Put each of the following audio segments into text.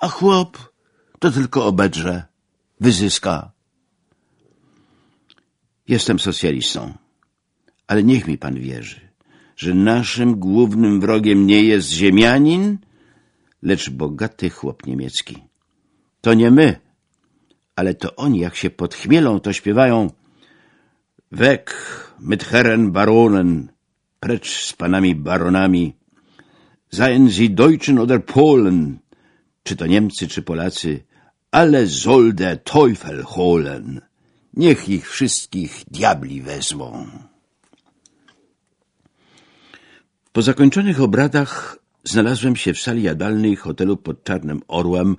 a chłop to tylko obedrze, wyzyska. Jestem socjalistą, ale niech mi pan wierzy, że naszym głównym wrogiem nie jest ziemianin, lecz bogaty chłop niemiecki. To nie my, ale to oni, jak się podchmielą, to śpiewają Weg mit Herren Baronen, precz z panami baronami, seien sie Deutschen oder Polen, czy to Niemcy, czy Polacy, ale soll der Teufel holen. Niech ich wszystkich diabli wezmą. Po zakończonych obradach znalazłem się w sali jadalnej hotelu pod Czarnym Orłem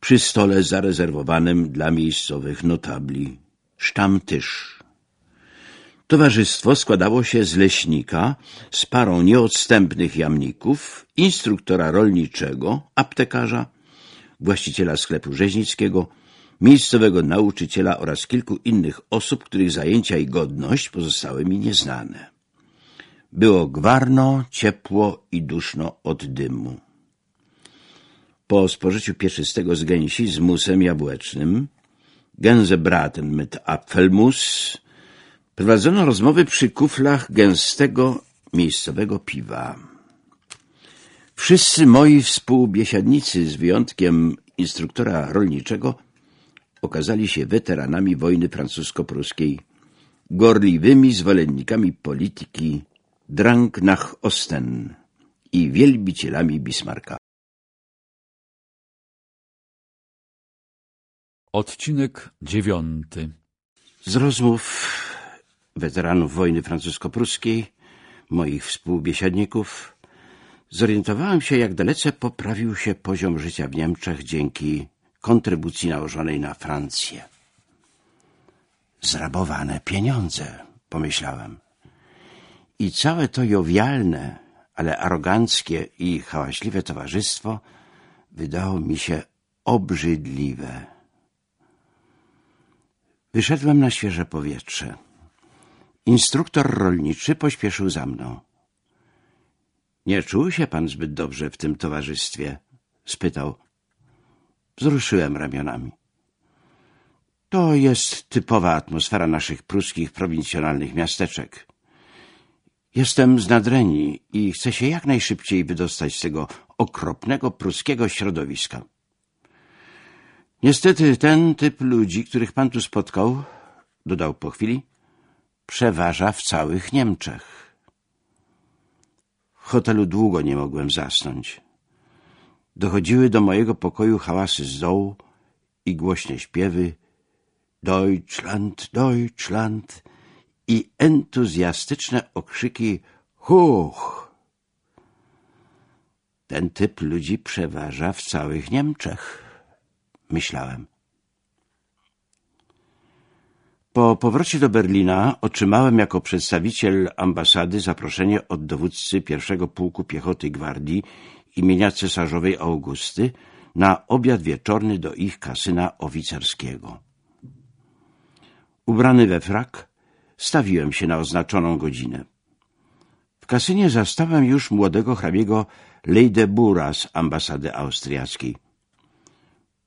przy stole zarezerwowanym dla miejscowych notabli. Sztamtysz. Towarzystwo składało się z leśnika, z parą nieodstępnych jamników, instruktora rolniczego, aptekarza, właściciela sklepu rzeźnickiego, miejscowego nauczyciela oraz kilku innych osób, których zajęcia i godność pozostały mi nieznane. Było gwarno, ciepło i duszno od dymu. Po spożyciu pieczystego z gęsi z musem jabłecznym, Gänsebraten mit Apfelmus, prowadzono rozmowy przy kuflach gęstego miejscowego piwa. Wszyscy moi współbiesiadnicy, z wyjątkiem instruktora rolniczego, okazali się weteranami wojny francusko-pruskiej, gorliwymi zwolennikami polityki Drang nach Osten i wielbicielami Bismarcka. Odcinek dziewiąty Z rozmów weteranów wojny francusko-pruskiej, moich współbiesiadników, zorientowałem się, jak dalece poprawił się poziom życia w Niemczech dzięki kontrybucji nałożonej na Francję. Zrabowane pieniądze, pomyślałem. I całe to jowialne, ale aroganckie i hałaśliwe towarzystwo wydało mi się obrzydliwe. Wyszedłem na świeże powietrze. Instruktor rolniczy pośpieszył za mną. — Nie czuł się pan zbyt dobrze w tym towarzystwie? — spytał. Wzruszyłem ramionami. — To jest typowa atmosfera naszych pruskich prowincjonalnych miasteczek. Jestem z Nadrenii i chcę się jak najszybciej wydostać z tego okropnego pruskiego środowiska. Niestety ten typ ludzi, których pan tu spotkał, dodał po chwili, przeważa w całych Niemczech. W hotelu długo nie mogłem zasnąć. Dochodziły do mojego pokoju hałasy z dołu i głośne śpiewy Deutschland, Deutschland i entuzjastyczne okrzyki Huch! Ten typ ludzi przeważa w całych Niemczech, myślałem. Po powrocie do Berlina otrzymałem jako przedstawiciel ambasady zaproszenie od dowódcy pierwszego pułku piechoty gwardii imienia cesarzowej Augusty na obiad wieczorny do ich kasyna oficerskiego. Ubrany we frak, stawiłem się na oznaczoną godzinę. W kasynie zastałem już młodego hrabiego Leidebura z ambasady austriackiej.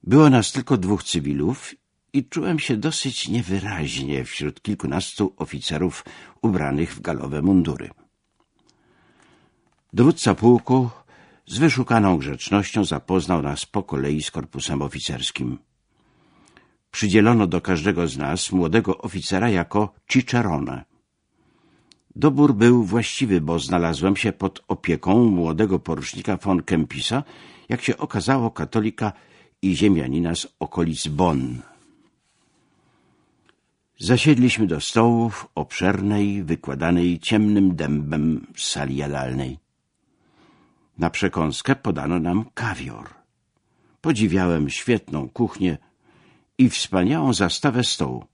Było nas tylko dwóch cywilów i czułem się dosyć niewyraźnie wśród kilkunastu oficerów ubranych w galowe mundury. Dowódca pułku z wyszukaną grzecznością zapoznał nas po kolei z korpusem oficerskim. Przydzielono do każdego z nas młodego oficera jako cicerone. Dobór był właściwy, bo znalazłem się pod opieką młodego porucznika von Kempisa, jak się okazało katolika i ziemianina z okolic Bonn. Zasiedliśmy do stołu w obszernej, wykładanej ciemnym dębem sali jadalnej. Na przekąskę podano nam kawior. Podziwiałem świetną kuchnię i wspaniałą zastawę stołu.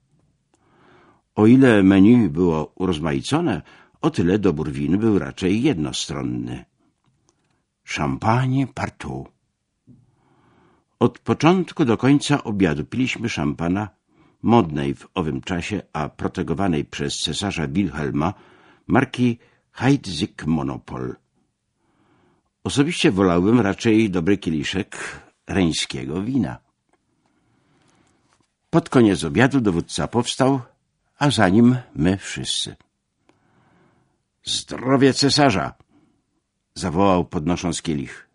O ile menu było urozmaicone, o tyle dobór win był raczej jednostronny. Szampanie partout. Od początku do końca obiadu piliśmy szampana modnej w owym czasie, a protegowanej przez cesarza Wilhelma marki Heidsieck Monopol. Osobiście wolałbym raczej dobry kieliszek reńskiego wina. Pod koniec obiadu dowódca powstał, a za nim my wszyscy. Zdrowie cesarza! zawołał podnosząc kielich.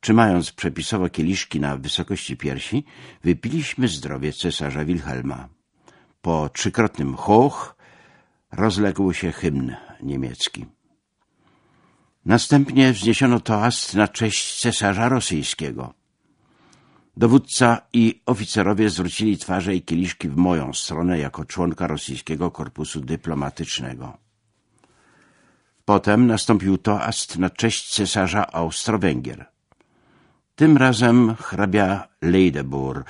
Trzymając przepisowo kieliszki na wysokości piersi, wypiliśmy zdrowie cesarza Wilhelma. Po trzykrotnym hoch rozległ się hymn niemiecki. Następnie wzniesiono toast na cześć cesarza rosyjskiego. Dowódca i oficerowie zwrócili twarze i kieliszki w moją stronę jako członka rosyjskiego korpusu dyplomatycznego. Potem nastąpił toast na cześć cesarza Austro-Węgier. Tym razem hrabia Leidebur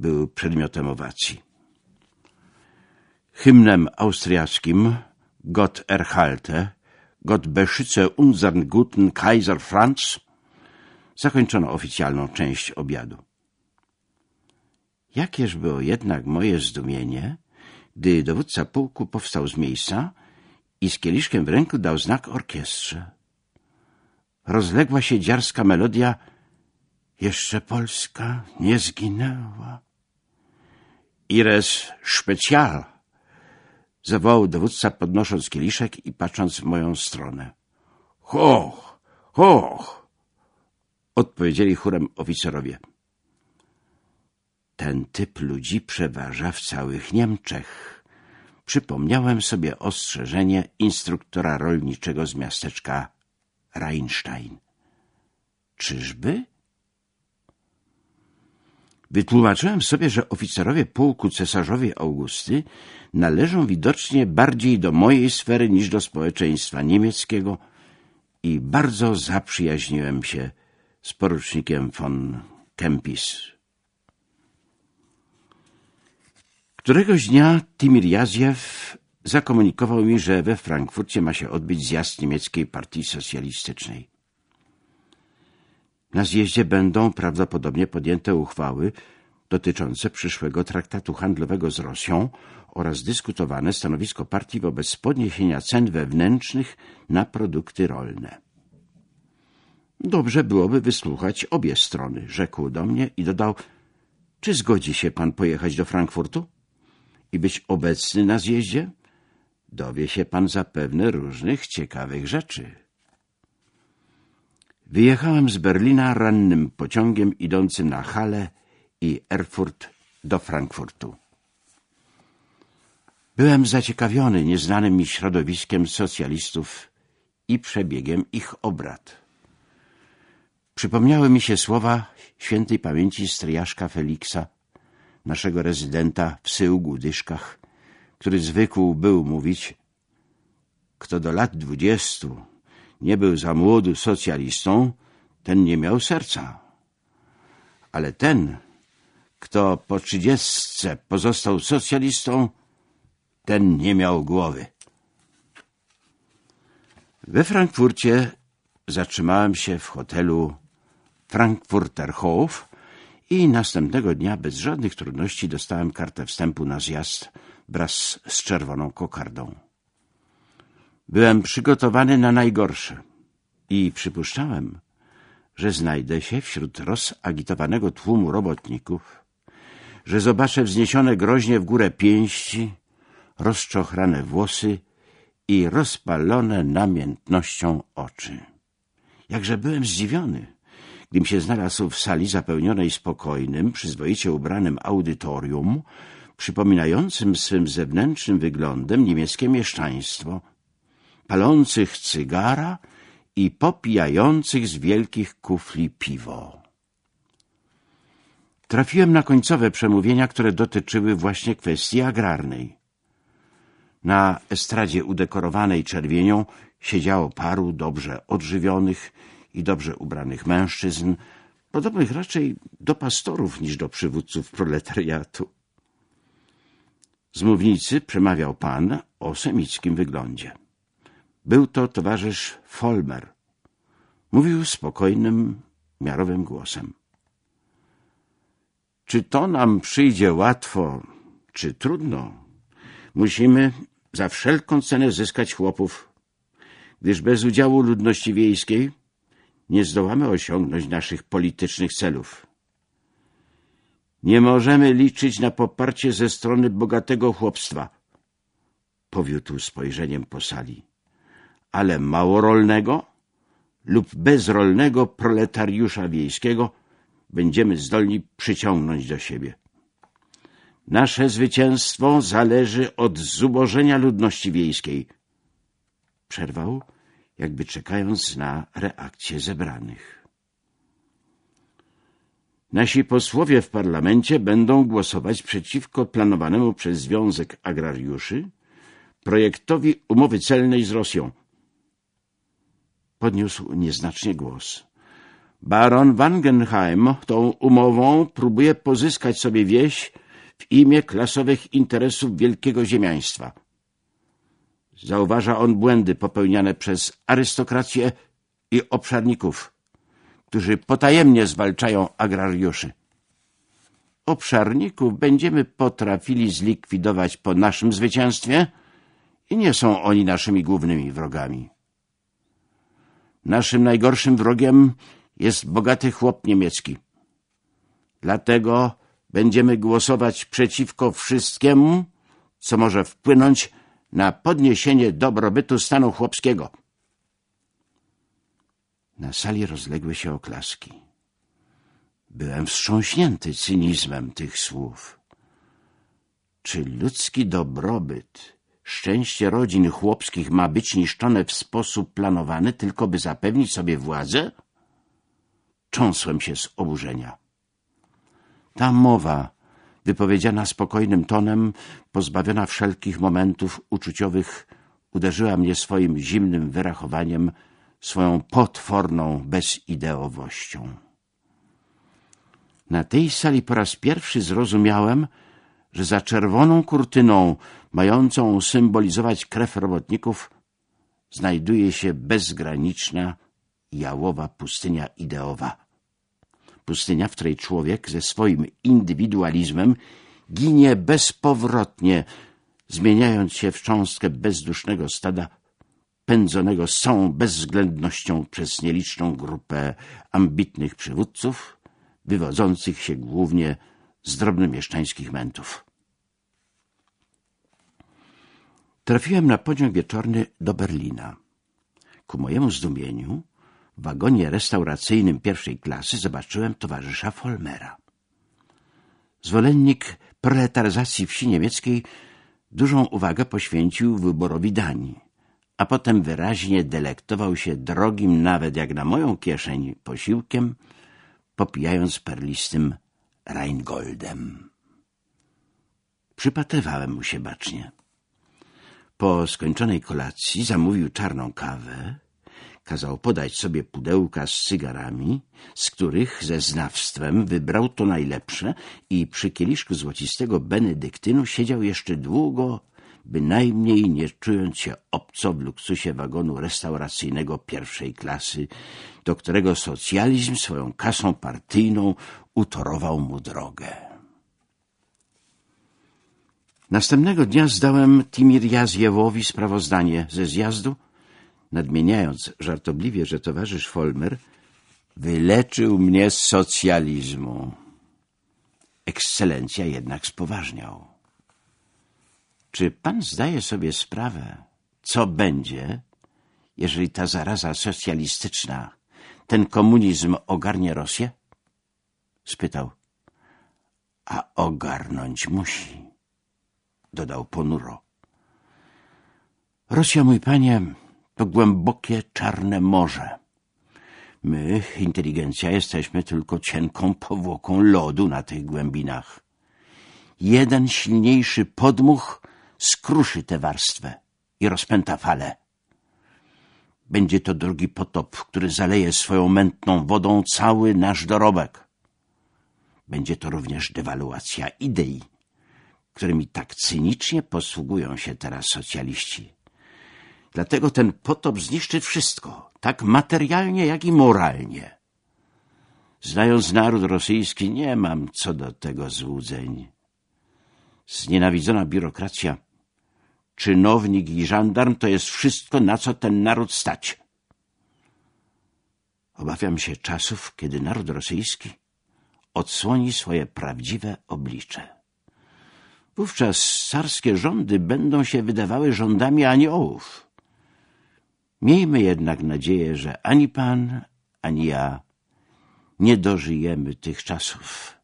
był przedmiotem owacji. Hymnem austriackim Gott erhalte, Gott beschütze unseren guten Kaiser Franz zakończono oficjalną część obiadu. Jakież było jednak moje zdumienie, gdy dowódca pułku powstał z miejsca i z kieliszkiem w ręku dał znak orkiestrze. Rozległa się dziarska melodia Jeszcze Polska nie zginęła. Ires specjal zawołał dowódca podnosząc kieliszek i patrząc w moją stronę. Hoch, hoch! odpowiedzieli chórem oficerowie. Ten typ ludzi przeważa w całych Niemczech. Przypomniałem sobie ostrzeżenie instruktora rolniczego z miasteczka Rheinstein. Czyżby? Wytłumaczyłem sobie, że oficerowie pułku cesarzowej Augusty należą widocznie bardziej do mojej sfery niż do społeczeństwa niemieckiego i bardzo zaprzyjaźniłem się z porucznikiem von Kempis. Któregoś dnia Timir Jazjew zakomunikował mi, że we Frankfurcie ma się odbyć zjazd niemieckiej partii socjalistycznej. Na zjeździe będą prawdopodobnie podjęte uchwały dotyczące przyszłego traktatu handlowego z Rosją oraz dyskutowane stanowisko partii wobec podniesienia cen wewnętrznych na produkty rolne. Dobrze byłoby wysłuchać obie strony, rzekł do mnie i dodał, czy zgodzi się pan pojechać do Frankfurtu? i być obecny na zjeździe, dowie się pan zapewne różnych ciekawych rzeczy. Wyjechałem z Berlina rannym pociągiem idącym na Halle i Erfurt do Frankfurtu. Byłem zaciekawiony nieznanym mi środowiskiem socjalistów i przebiegiem ich obrad. Przypomniały mi się słowa świętej pamięci stryjaszka Feliksa, naszego rezydenta w Syłgu Dyszkach, który zwykł był mówić kto do lat dwudziestu nie był za młodu socjalistą, ten nie miał serca. Ale ten, kto po trzydziestce pozostał socjalistą, ten nie miał głowy. We Frankfurcie zatrzymałem się w hotelu Frankfurter Hof, i następnego dnia bez żadnych trudności dostałem kartę wstępu na zjazd wraz z czerwoną kokardą. Byłem przygotowany na najgorsze i przypuszczałem, że znajdę się wśród rozagitowanego tłumu robotników, że zobaczę wzniesione groźnie w górę pięści, rozczochrane włosy i rozpalone namiętnością oczy. Jakże byłem zdziwiony, gdym się znalazł w sali zapełnionej spokojnym, przyzwoicie ubranym audytorium, przypominającym swym zewnętrznym wyglądem niemieckie mieszczaństwo, palących cygara i popijających z wielkich kufli piwo. Trafiłem na końcowe przemówienia, które dotyczyły właśnie kwestii agrarnej. Na estradzie udekorowanej czerwienią siedziało paru dobrze odżywionych i dobrze ubranych mężczyzn, podobnych raczej do pastorów niż do przywódców proletariatu. Z mównicy przemawiał pan o semickim wyglądzie. Był to towarzysz Folmer. Mówił spokojnym, miarowym głosem. Czy to nam przyjdzie łatwo, czy trudno? Musimy za wszelką cenę zyskać chłopów, gdyż bez udziału ludności wiejskiej nie zdołamy osiągnąć naszych politycznych celów. Nie możemy liczyć na poparcie ze strony bogatego chłopstwa. Powiódł spojrzeniem po sali. Ale małorolnego lub bezrolnego proletariusza wiejskiego będziemy zdolni przyciągnąć do siebie. Nasze zwycięstwo zależy od zubożenia ludności wiejskiej. Przerwał, jakby czekając na reakcję zebranych. Nasi posłowie w parlamencie będą głosować przeciwko planowanemu przez Związek Agrariuszy projektowi umowy celnej z Rosją. Podniósł nieznacznie głos. Baron Wangenheim tą umową próbuje pozyskać sobie wieś w imię klasowych interesów wielkiego ziemiaństwa. Zauważa on błędy popełniane przez arystokrację i obszarników, którzy potajemnie zwalczają agrariuszy. Obszarników będziemy potrafili zlikwidować po naszym zwycięstwie i nie są oni naszymi głównymi wrogami. Naszym najgorszym wrogiem jest bogaty chłop niemiecki. Dlatego będziemy głosować przeciwko wszystkiemu, co może wpłynąć na podniesienie dobrobytu stanu chłopskiego. Na sali rozległy się oklaski. Byłem wstrząśnięty cynizmem tych słów. Czy ludzki dobrobyt, szczęście rodzin chłopskich ma być niszczone w sposób planowany, tylko by zapewnić sobie władzę? Cząsłem się z oburzenia. Ta mowa, wypowiedziana spokojnym tonem, pozbawiona wszelkich momentów uczuciowych, uderzyła mnie swoim zimnym wyrachowaniem, swoją potworną bezideowością. Na tej sali po raz pierwszy zrozumiałem, że za czerwoną kurtyną, mającą symbolizować krew robotników, znajduje się bezgraniczna, jałowa pustynia ideowa pustynia, w której człowiek ze swoim indywidualizmem ginie bezpowrotnie, zmieniając się w cząstkę bezdusznego stada pędzonego z całą bezwzględnością przez nieliczną grupę ambitnych przywódców, wywodzących się głównie z drobnomieszczańskich mętów. Trafiłem na pociąg wieczorny do Berlina. Ku mojemu zdumieniu w wagonie restauracyjnym pierwszej klasy zobaczyłem towarzysza Folmera. Zwolennik proletaryzacji wsi niemieckiej dużą uwagę poświęcił wyborowi dań, a potem wyraźnie delektował się drogim nawet jak na moją kieszeń posiłkiem, popijając perlistym Rheingoldem. Przypatrywałem mu się bacznie. Po skończonej kolacji zamówił czarną kawę, kazał podać sobie pudełka z cygarami, z których ze znawstwem wybrał to najlepsze i przy kieliszku złocistego benedyktynu siedział jeszcze długo, bynajmniej nie czując się obco w luksusie wagonu restauracyjnego pierwszej klasy, do którego socjalizm swoją kasą partyjną utorował mu drogę. Następnego dnia zdałem Timirjazjewowi sprawozdanie ze zjazdu nadmieniając żartobliwie, że towarzysz Folmer wyleczył mnie z socjalizmu. Ekscelencja jednak spoważniał. Czy pan zdaje sobie sprawę, co będzie, jeżeli ta zaraza socjalistyczna, ten komunizm ogarnie Rosję? spytał. A ogarnąć musi, dodał ponuro. Rosja, mój panie, to głębokie, czarne morze. My, inteligencja, jesteśmy tylko cienką powłoką lodu na tych głębinach. Jeden silniejszy podmuch skruszy tę warstwę i rozpęta falę. Będzie to drugi potop, który zaleje swoją mętną wodą cały nasz dorobek. Będzie to również dewaluacja idei, którymi tak cynicznie posługują się teraz socjaliści. Dlatego ten potop zniszczy wszystko, tak materialnie, jak i moralnie. Znając naród rosyjski, nie mam co do tego złudzeń. Znienawidzona biurokracja, czynownik i żandarm to jest wszystko, na co ten naród stać. Obawiam się czasów, kiedy naród rosyjski odsłoni swoje prawdziwe oblicze. Wówczas carskie rządy będą się wydawały rządami aniołów. Miejmy jednak nadzieję, że ani pan, ani ja nie dożyjemy tych czasów,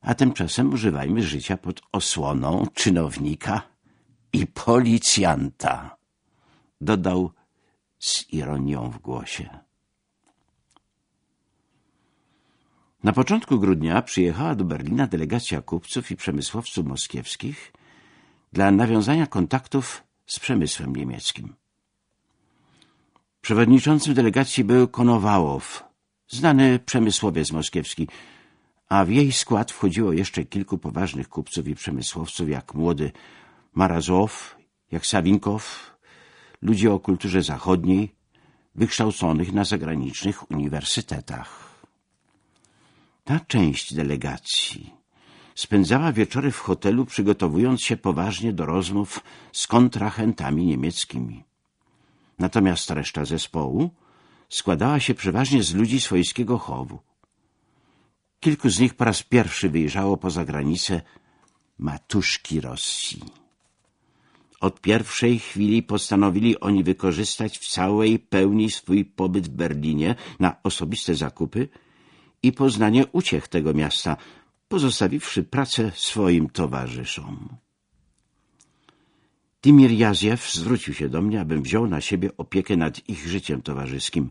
a tymczasem używajmy życia pod osłoną czynownika i policjanta, dodał z ironią w głosie. Na początku grudnia przyjechała do Berlina delegacja kupców i przemysłowców moskiewskich dla nawiązania kontaktów z przemysłem niemieckim. Przewodniczącym delegacji był Konowałow, znany przemysłowiec moskiewski, a w jej skład wchodziło jeszcze kilku poważnych kupców i przemysłowców, jak młody Marazow, jak Sawinkow, ludzie o kulturze zachodniej, wykształconych na zagranicznych uniwersytetach. Ta część delegacji spędzała wieczory w hotelu, przygotowując się poważnie do rozmów z kontrahentami niemieckimi. Natomiast reszta zespołu składała się przeważnie z ludzi swojskiego chowu. Kilku z nich po raz pierwszy wyjrzało poza granicę matuszki Rosji. Od pierwszej chwili postanowili oni wykorzystać w całej pełni swój pobyt w Berlinie na osobiste zakupy i poznanie uciech tego miasta, pozostawiwszy pracę swoim towarzyszom. Timir Jaziew zwrócił się do mnie, abym wziął na siebie opiekę nad ich życiem towarzyskim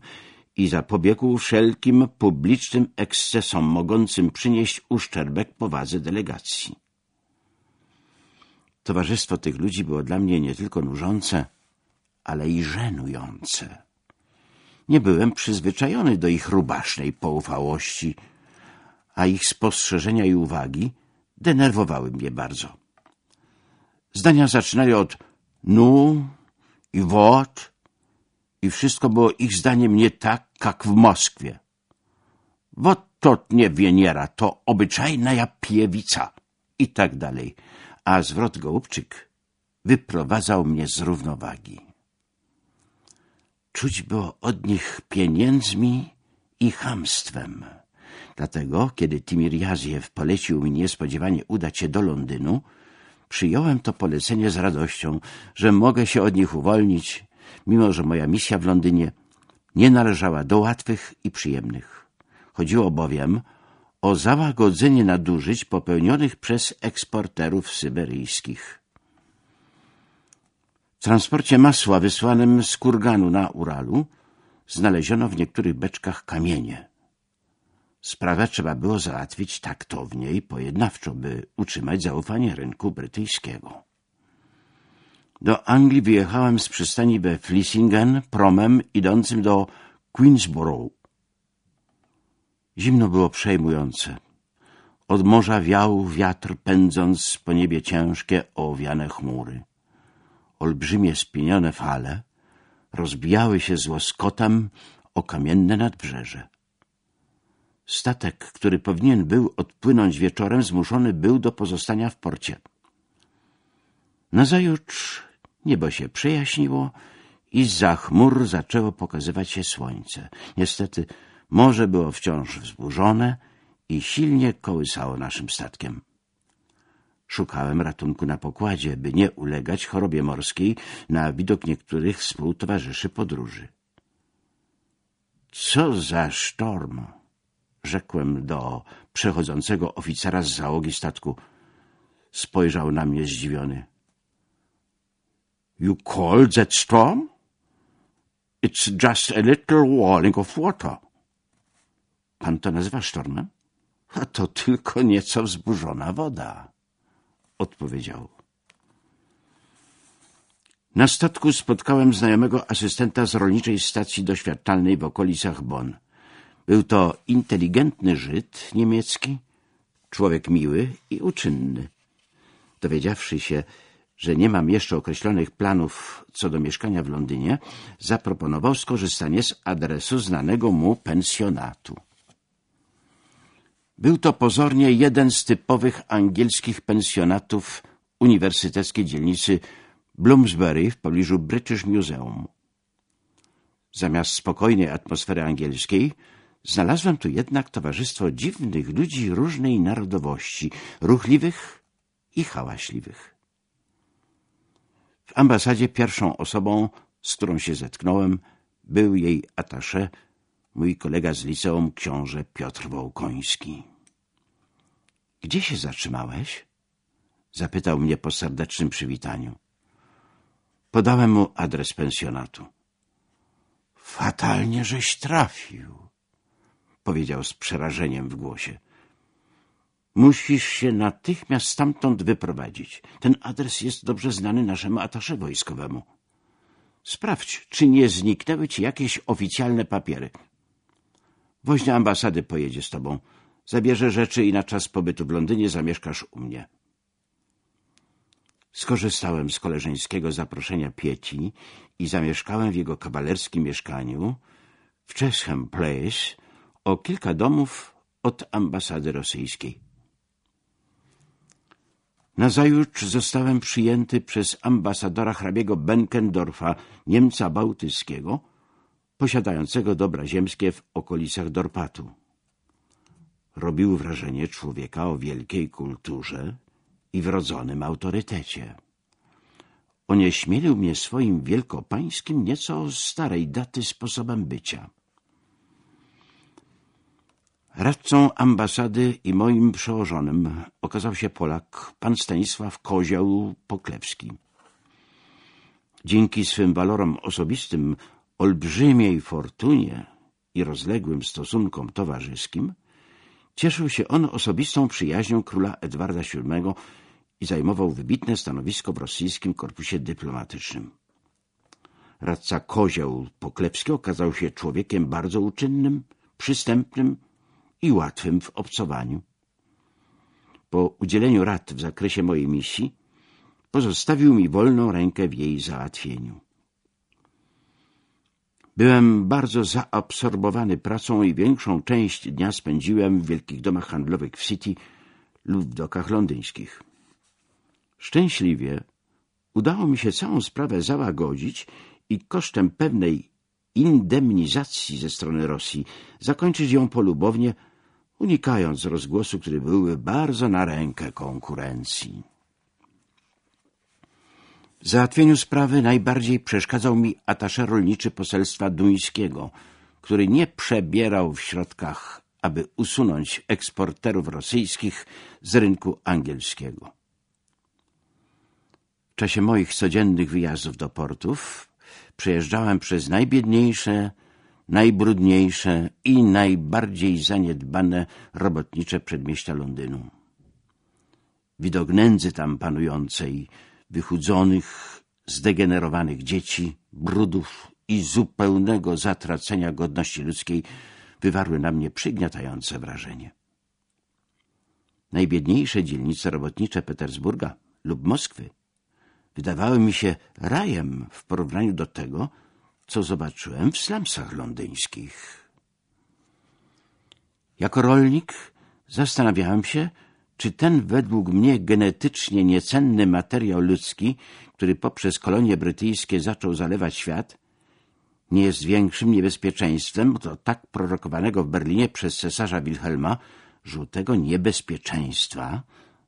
i zapobiegł wszelkim publicznym ekscesom mogącym przynieść uszczerbek powadze delegacji. Towarzystwo tych ludzi było dla mnie nie tylko nużące, ale i żenujące. Nie byłem przyzwyczajony do ich rubasznej poufałości, a ich spostrzeżenia i uwagi denerwowały mnie bardzo. Zdania zaczynali od nu i wot i wszystko było ich zdaniem nie tak, jak w Moskwie. Wot to nie Wieniera, to obyczajna piewica i tak dalej, a zwrot Gołubczyk wyprowadzał mnie z równowagi. Czuć było od nich pieniędzmi i chamstwem. Dlatego, kiedy Timir Jaziew polecił mi niespodziewanie udać się do Londynu, przyjąłem to polecenie z radością, że mogę się od nich uwolnić, mimo że moja misja w Londynie nie należała do łatwych i przyjemnych. Chodziło bowiem o załagodzenie nadużyć popełnionych przez eksporterów syberyjskich. Transporcie masła wysłanym z kurganu na Uralu znaleziono w niektórych beczkach kamienie. Sprawę trzeba było załatwić taktownie i pojednawczo, by utrzymać zaufanie rynku brytyjskiego. Do Anglii wyjechałem z przystani we Flissingen promem idącym do Queensborough. Zimno było przejmujące. Od morza wiał wiatr, pędząc po niebie ciężkie, owiane chmury olbrzymie spienione fale rozbijały się z łoskotem o kamienne nadbrzeże. Statek, który powinien był odpłynąć wieczorem, zmuszony był do pozostania w porcie. Nazajutrz niebo się przejaśniło i za chmur zaczęło pokazywać się słońce. Niestety morze było wciąż wzburzone i silnie kołysało naszym statkiem. Szukałem ratunku na pokładzie, by nie ulegać chorobie morskiej na widok niektórych współtowarzyszy podróży. Co za sztorm! rzekłem do przechodzącego oficera z załogi statku. Spojrzał na mnie zdziwiony. You call that storm? It's just a little walling of water. Pan to nazywa sztormem? A to tylko nieco wzburzona woda odpowiedział. Na statku spotkałem znajomego asystenta z rolniczej stacji doświadczalnej w okolicach Bonn. Był to inteligentny Żyd niemiecki, człowiek miły i uczynny. Dowiedziawszy się, że nie mam jeszcze określonych planów co do mieszkania w Londynie, zaproponował skorzystanie z adresu znanego mu pensjonatu. Był to pozornie jeden z typowych angielskich pensjonatów uniwersyteckiej dzielnicy Bloomsbury w pobliżu British Museum. Zamiast spokojnej atmosfery angielskiej, znalazłem tu jednak towarzystwo dziwnych ludzi różnej narodowości, ruchliwych i hałaśliwych. W ambasadzie pierwszą osobą, z którą się zetknąłem, był jej atasze, mój kolega z liceum, książę Piotr Wołkoński. — Gdzie się zatrzymałeś? — zapytał mnie po serdecznym przywitaniu. Podałem mu adres pensjonatu. — Fatalnie żeś trafił — powiedział z przerażeniem w głosie. Musisz się natychmiast stamtąd wyprowadzić. Ten adres jest dobrze znany naszemu atasze wojskowemu. Sprawdź, czy nie zniknęły ci jakieś oficjalne papiery. Woźnia ambasady pojedzie z tobą. Zabierze rzeczy i na czas pobytu w Londynie zamieszkasz u mnie. Skorzystałem z koleżeńskiego zaproszenia Pieci i zamieszkałem w jego kawalerskim mieszkaniu w Chesham Place o kilka domów od ambasady rosyjskiej. Nazajutrz zostałem przyjęty przez ambasadora hrabiego Benkendorfa, Niemca bałtyckiego, posiadającego dobra ziemskie w okolicach Dorpatu. Robił wrażenie człowieka o wielkiej kulturze i wrodzonym autorytecie. Onieśmielił mnie swoim wielkopańskim, nieco starej daty sposobem bycia. Radcą ambasady i moim przełożonym okazał się Polak, pan Stanisław Kozioł Poklewski. Dzięki swym walorom osobistym, olbrzymiej fortunie i rozległym stosunkom towarzyskim cieszył się on osobistą przyjaźnią króla Edwarda VII i zajmował wybitne stanowisko w rosyjskim korpusie dyplomatycznym. Radca Kozioł Poklewski okazał się człowiekiem bardzo uczynnym, przystępnym i łatwym w obcowaniu. Po udzieleniu rad w zakresie mojej misji pozostawił mi wolną rękę w jej załatwieniu. Byłem bardzo zaabsorbowany pracą i większą część dnia spędziłem w wielkich domach handlowych w City lub w dokach londyńskich. Szczęśliwie udało mi się całą sprawę załagodzić i kosztem pewnej indemnizacji ze strony Rosji zakończyć ją polubownie, unikając rozgłosu, który byłby bardzo na rękę konkurencji. Załatwieniu sprawy najbardziej przeszkadzał mi atasze rolniczy poselstwa duńskiego, który nie przebierał w środkach, aby usunąć eksporterów rosyjskich z rynku angielskiego. W czasie moich codziennych wyjazdów do portów przejeżdżałem przez najbiedniejsze, najbrudniejsze i najbardziej zaniedbane robotnicze przedmieścia Londynu. Widok nędzy tam panującej, wychudzonych, zdegenerowanych dzieci, brudów i zupełnego zatracenia godności ludzkiej wywarły na mnie przygniatające wrażenie. Najbiedniejsze dzielnice robotnicze Petersburga lub Moskwy wydawały mi się rajem w porównaniu do tego, co zobaczyłem w slumsach londyńskich. Jako rolnik zastanawiałem się, czy ten według mnie genetycznie niecenny materiał ludzki, który poprzez kolonie brytyjskie zaczął zalewać świat, nie jest większym niebezpieczeństwem od tak prorokowanego w Berlinie przez cesarza Wilhelma żółtego niebezpieczeństwa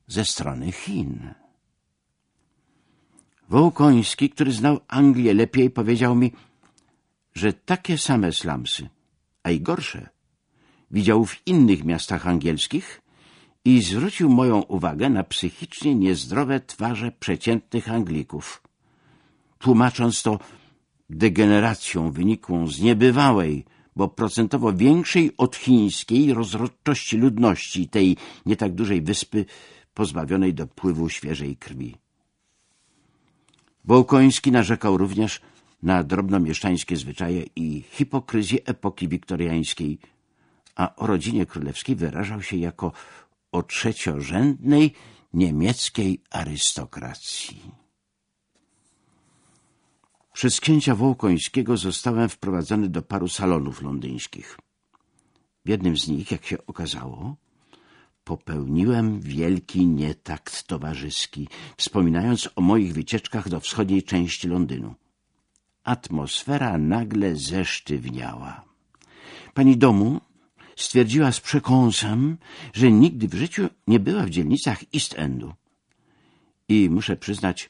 ze strony Chin. Wołkoński, który znał Anglię lepiej, powiedział mi, że takie same slamsy, a i gorsze, widział w innych miastach angielskich i zwrócił moją uwagę na psychicznie niezdrowe twarze przeciętnych Anglików, tłumacząc to degeneracją wynikłą z niebywałej, bo procentowo większej od chińskiej rozrodczości ludności tej nie tak dużej wyspy pozbawionej dopływu świeżej krwi. Wołkoński narzekał również na drobnomieszczańskie zwyczaje i hipokryzję epoki wiktoriańskiej, a o rodzinie królewskiej wyrażał się jako o trzeciorzędnej niemieckiej arystokracji. Przez księcia Wołkońskiego zostałem wprowadzony do paru salonów londyńskich. W jednym z nich, jak się okazało, popełniłem wielki nietakt towarzyski, wspominając o moich wycieczkach do wschodniej części Londynu. atmosfera nagle zesztywniała. Pani domu stwierdziła z przekąsem, że nigdy w życiu nie była w dzielnicach East Endu. I muszę przyznać,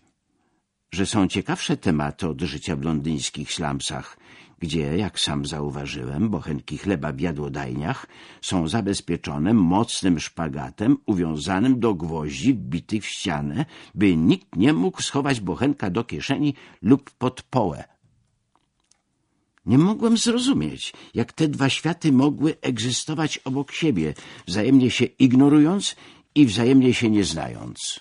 że są ciekawsze tematy od życia w londyńskich slumsach, gdzie, jak sam zauważyłem, bochenki chleba w jadłodajniach są zabezpieczone mocnym szpagatem uwiązanym do gwoździ wbitych w ścianę, by nikt nie mógł schować bochenka do kieszeni lub pod połę. Nie mogłem zrozumieć, jak te dwa światy mogły egzystować obok siebie, wzajemnie się ignorując i wzajemnie się nie znając.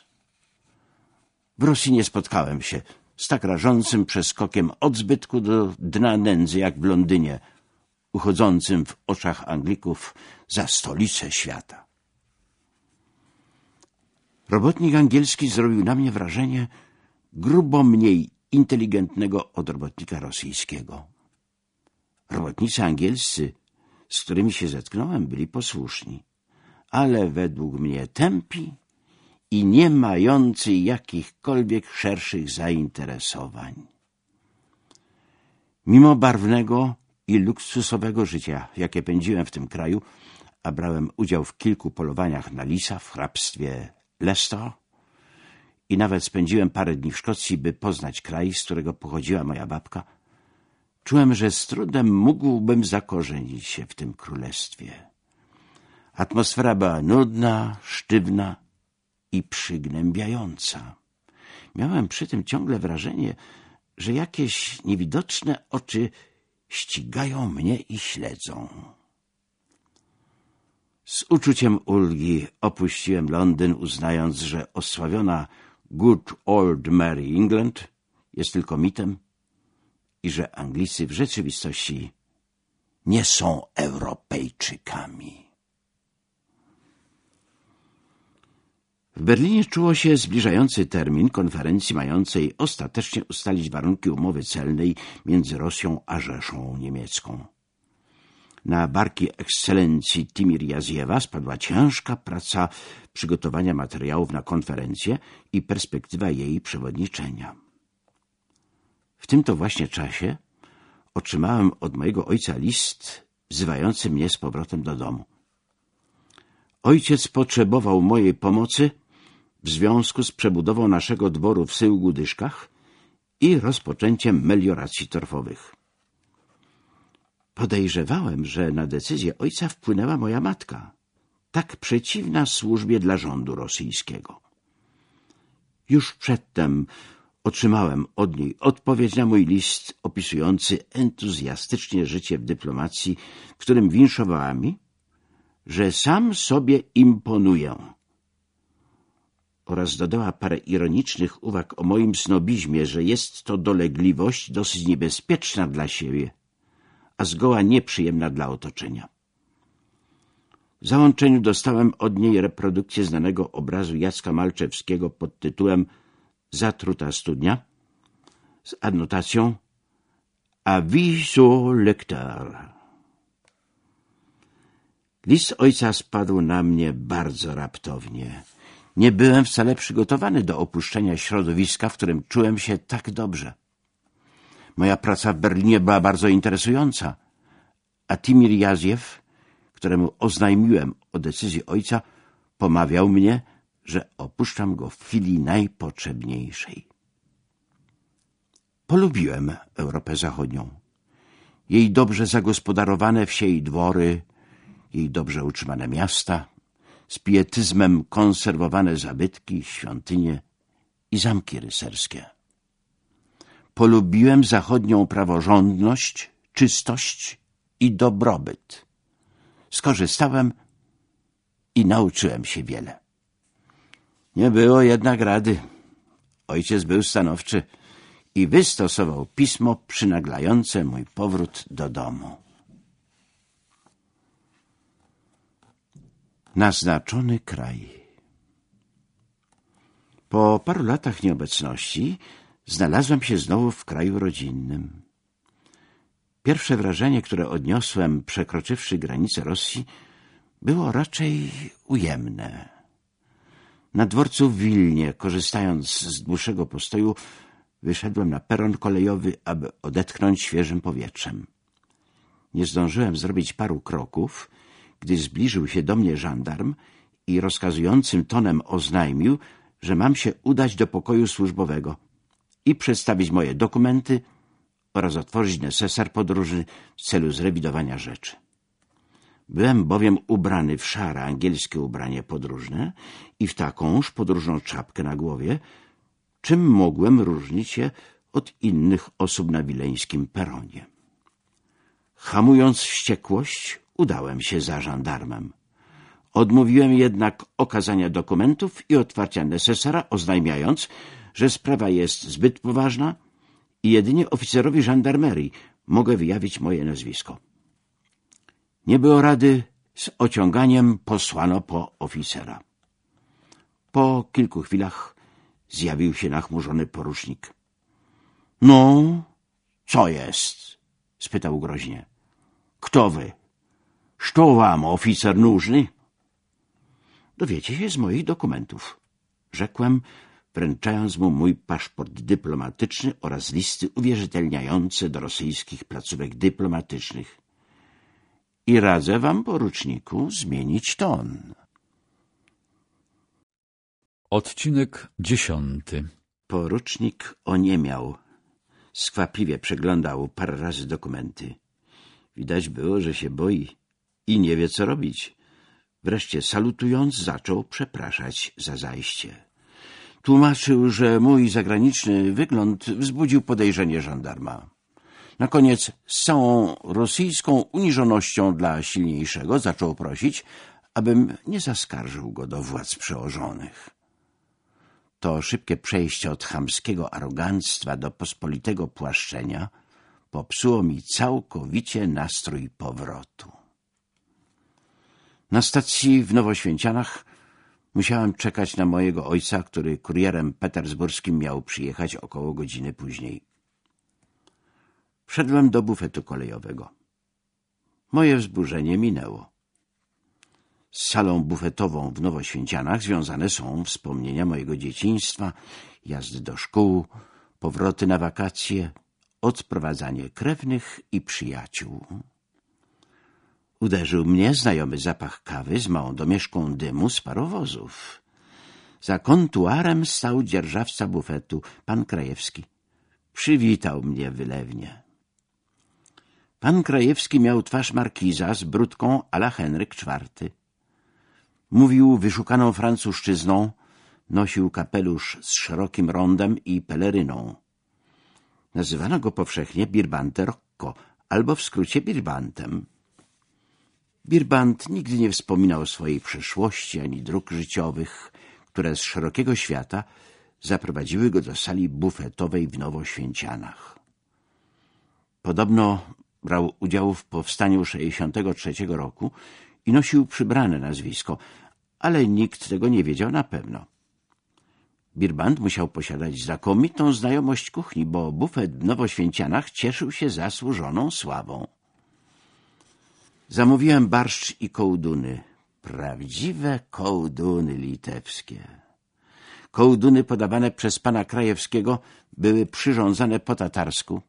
W Rosji nie spotkałem się z tak rażącym przeskokiem od zbytku do dna nędzy jak w Londynie, uchodzącym w oczach Anglików za stolicę świata. Robotnik angielski zrobił na mnie wrażenie grubo mniej inteligentnego od robotnika rosyjskiego. Robotnicy angielscy, z którymi się zetknąłem, byli posłuszni, ale według mnie tępi i nie mający jakichkolwiek szerszych zainteresowań. Mimo barwnego i luksusowego życia, jakie pędziłem w tym kraju, a brałem udział w kilku polowaniach na lisa w hrabstwie Leicester i nawet spędziłem parę dni w Szkocji, by poznać kraj, z którego pochodziła moja babka, czułem, że z trudem mógłbym zakorzenić się w tym królestwie. Atmosfera była nudna, sztywna, i przygnębiająca. Miałem przy tym ciągle wrażenie, że jakieś niewidoczne oczy ścigają mnie i śledzą. Z uczuciem ulgi opuściłem Londyn, uznając, że osławiona Good Old Mary England jest tylko mitem i że Anglicy w rzeczywistości nie są Europejczykami. W Berlinie czuło się zbliżający termin konferencji mającej ostatecznie ustalić warunki umowy celnej między Rosją a Rzeszą Niemiecką. Na barki ekscelencji Timir Jazjewa spadła ciężka praca przygotowania materiałów na konferencję i perspektywa jej przewodniczenia. W tym to właśnie czasie otrzymałem od mojego ojca list wzywający mnie z powrotem do domu. Ojciec potrzebował mojej pomocy w związku z przebudową naszego dworu w Syłgu-Dyszkach i rozpoczęciem melioracji torfowych. Podejrzewałem, że na decyzję ojca wpłynęła moja matka, tak przeciwna służbie dla rządu rosyjskiego. Już przedtem otrzymałem od niej odpowiedź na mój list opisujący entuzjastycznie życie w dyplomacji, w którym winszowała mi, że sam sobie imponuję oraz dodała parę ironicznych uwag o moim snobizmie, że jest to dolegliwość dosyć niebezpieczna dla siebie, a zgoła nieprzyjemna dla otoczenia. W załączeniu dostałem od niej reprodukcję znanego obrazu Jacka Malczewskiego pod tytułem Zatruta studnia z adnotacją Aviso lecteur. List ojca spadł na mnie bardzo raptownie. Nie byłem wcale przygotowany do opuszczenia środowiska, w którym czułem się tak dobrze. Moja praca w Berlinie była bardzo interesująca, a Timir Jaziew, któremu oznajmiłem o decyzji ojca, pomawiał mnie, że opuszczam go w chwili najpotrzebniejszej. Polubiłem Europę Zachodnią. Jej dobrze zagospodarowane wsie i dwory, jej dobrze utrzymane miasta – z pietyzmem konserwowane zabytki, świątynie i zamki rycerskie. Polubiłem zachodnią praworządność, czystość i dobrobyt. Skorzystałem i nauczyłem się wiele. Nie było jednak rady. Ojciec był stanowczy i wystosował pismo przynaglające mój powrót do domu. naznaczony kraj. Po paru latach nieobecności znalazłem się znowu w kraju rodzinnym. Pierwsze wrażenie, które odniosłem, przekroczywszy granicę Rosji, było raczej ujemne. Na dworcu w Wilnie, korzystając z dłuższego postoju, Wyszedłem na peron kolejowy, aby odetchnąć świeżym powietrzem. Nie zdążyłem zrobić paru kroków, gdy zbliżył się do mnie żandarm i rozkazującym tonem oznajmił, że mam się udać do pokoju służbowego i przedstawić moje dokumenty oraz otworzyć neseser podróży w celu zrewidowania rzeczy. Byłem bowiem ubrany w szare angielskie ubranie podróżne i w takąż podróżną czapkę na głowie, czym mogłem różnić się od innych osób na wileńskim peronie. Hamując wściekłość, udałem się za żandarmem. Odmówiłem jednak okazania dokumentów i otwarcia nesesara, oznajmiając, że sprawa jest zbyt poważna i jedynie oficerowi żandarmerii mogę wyjawić moje nazwisko. Nie było rady, z ociąganiem posłano po oficera. Po kilku chwilach zjawił się nachmurzony porucznik. — No, co jest? — spytał groźnie. — Kto wy? Što wam, oficer nużny? — Dowiecie się z moich dokumentów — rzekłem, wręczając mu mój paszport dyplomatyczny oraz listy uwierzytelniające do rosyjskich placówek dyplomatycznych. I radzę wam, poruczniku, zmienić ton. Odcinek dziesiąty Porucznik oniemiał. Skwapliwie przeglądał parę razy dokumenty. Widać było, że się boi i nie wie, co robić. Wreszcie, salutując, zaczął przepraszać za zajście. Tłumaczył, że mój zagraniczny wygląd wzbudził podejrzenie żandarma. Na koniec z całą rosyjską uniżonością dla silniejszego zaczął prosić, abym nie zaskarżył go do władz przełożonych. To szybkie przejście od chamskiego aroganctwa do pospolitego płaszczenia popsuło mi całkowicie nastrój powrotu. Na stacji w Nowoświęcianach musiałem czekać na mojego ojca, który kurierem petersburskim miał przyjechać około godziny później. Wszedłem do bufetu kolejowego. Moje wzburzenie minęło. Z salą bufetową w Nowoświęcianach związane są wspomnienia mojego dzieciństwa, jazdy do szkół, powroty na wakacje, odprowadzanie krewnych i przyjaciół. Uderzył mnie znajomy zapach kawy z małą domieszką dymu z parowozów. Za kontuarem stał dzierżawca bufetu, pan Krajewski. Przywitał mnie wylewnie. Pan Krajewski miał twarz markiza z brudką ala Henryk IV. Mówił wyszukaną francuszczyzną, nosił kapelusz z szerokim rondem i peleryną. Nazywano go powszechnie Birbante Rocco, albo w skrócie Birbantem. Birbant nigdy nie wspominał swojej przeszłości ani dróg życiowych, które z szerokiego świata zaprowadziły go do sali bufetowej w Nowoświęcianach. Podobno brał udział w powstaniu 63 roku i nosił przybrane nazwisko, ale nikt tego nie wiedział na pewno. Birband musiał posiadać znakomitą znajomość kuchni, bo bufet w Nowoświęcianach cieszył się zasłużoną sławą. Zamówiłem barszcz i kołduny. Prawdziwe kołduny litewskie. Kołduny podawane przez pana Krajewskiego były przyrządzane po tatarsku,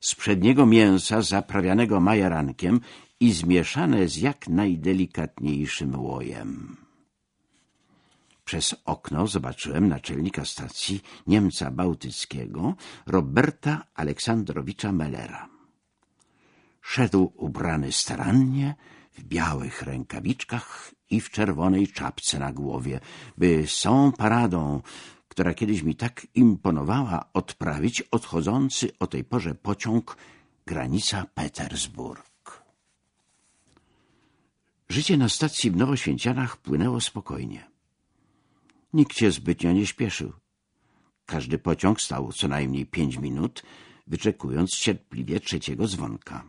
z przedniego mięsa zaprawianego majarankiem i zmieszane z jak najdelikatniejszym łojem. Przez okno zobaczyłem naczelnika stacji Niemca Bałtyckiego Roberta Aleksandrowicza Mellera. Szedł ubrany starannie, w białych rękawiczkach i w czerwonej czapce na głowie, by z całą paradą, która kiedyś mi tak imponowała, odprawić odchodzący o tej porze pociąg granica Petersburg. Życie na stacji w Nowoświęcianach płynęło spokojnie. Nikt się zbytnio nie śpieszył. Każdy pociąg stał co najmniej pięć minut, wyczekując cierpliwie trzeciego dzwonka.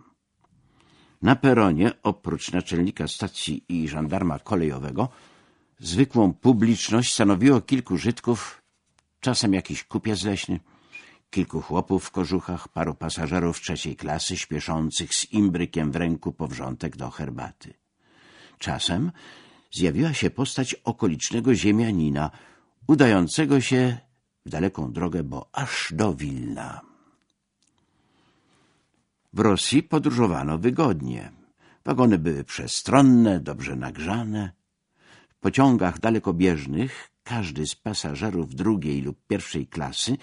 Na peronie, oprócz naczelnika stacji i żandarma kolejowego, zwykłą publiczność stanowiło kilku Żydków, czasem jakiś kupiec leśny, kilku chłopów w kożuchach, paru pasażerów trzeciej klasy śpieszących z imbrykiem w ręku po wrzątek do herbaty. Czasem zjawiła się postać okolicznego ziemianina, udającego się w daleką drogę, bo aż do Wilna. W Rosji podróżowano wygodnie. Wagony były przestronne, dobrze nagrzane. W pociągach dalekobieżnych każdy z pasażerów drugiej lub pierwszej klasy